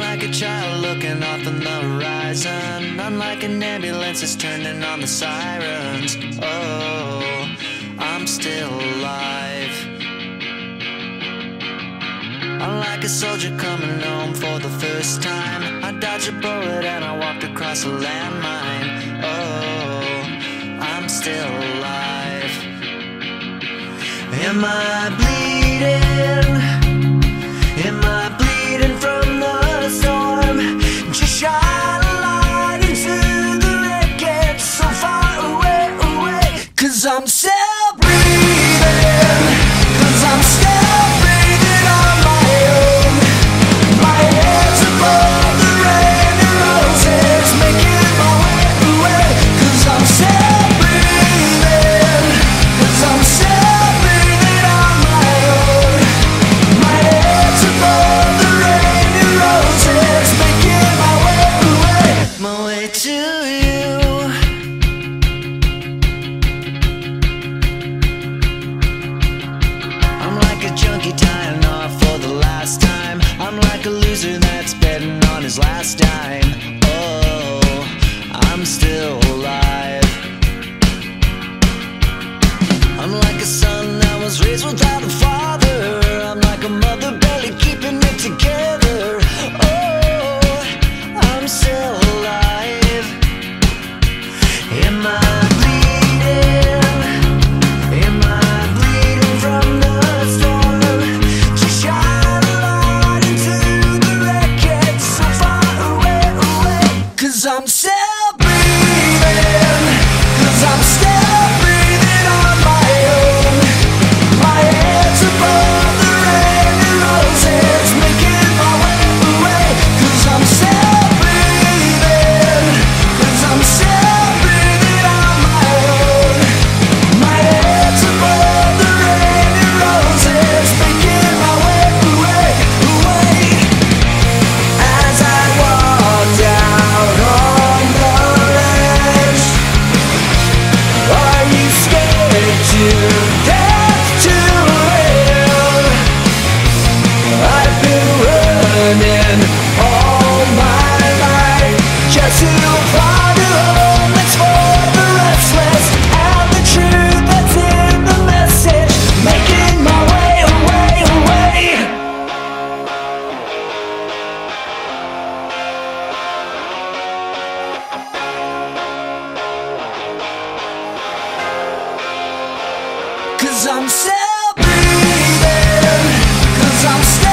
Like a child looking off on the horizon. I'm like an ambulance that's turning on the sirens. Oh, I'm still alive. I'm like a soldier coming home for the first time. I dodged a bullet and I walked across a landmine. Oh, I'm still alive. Am I bleeding? I'm still loser that's betting on his last dime. Oh, I'm still alive. I'm like a son that was raised without a father. I'm like a mother barely keeping it together. Cause I'm sad. Cause I'm still breathing. Cause I'm still